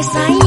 Yes,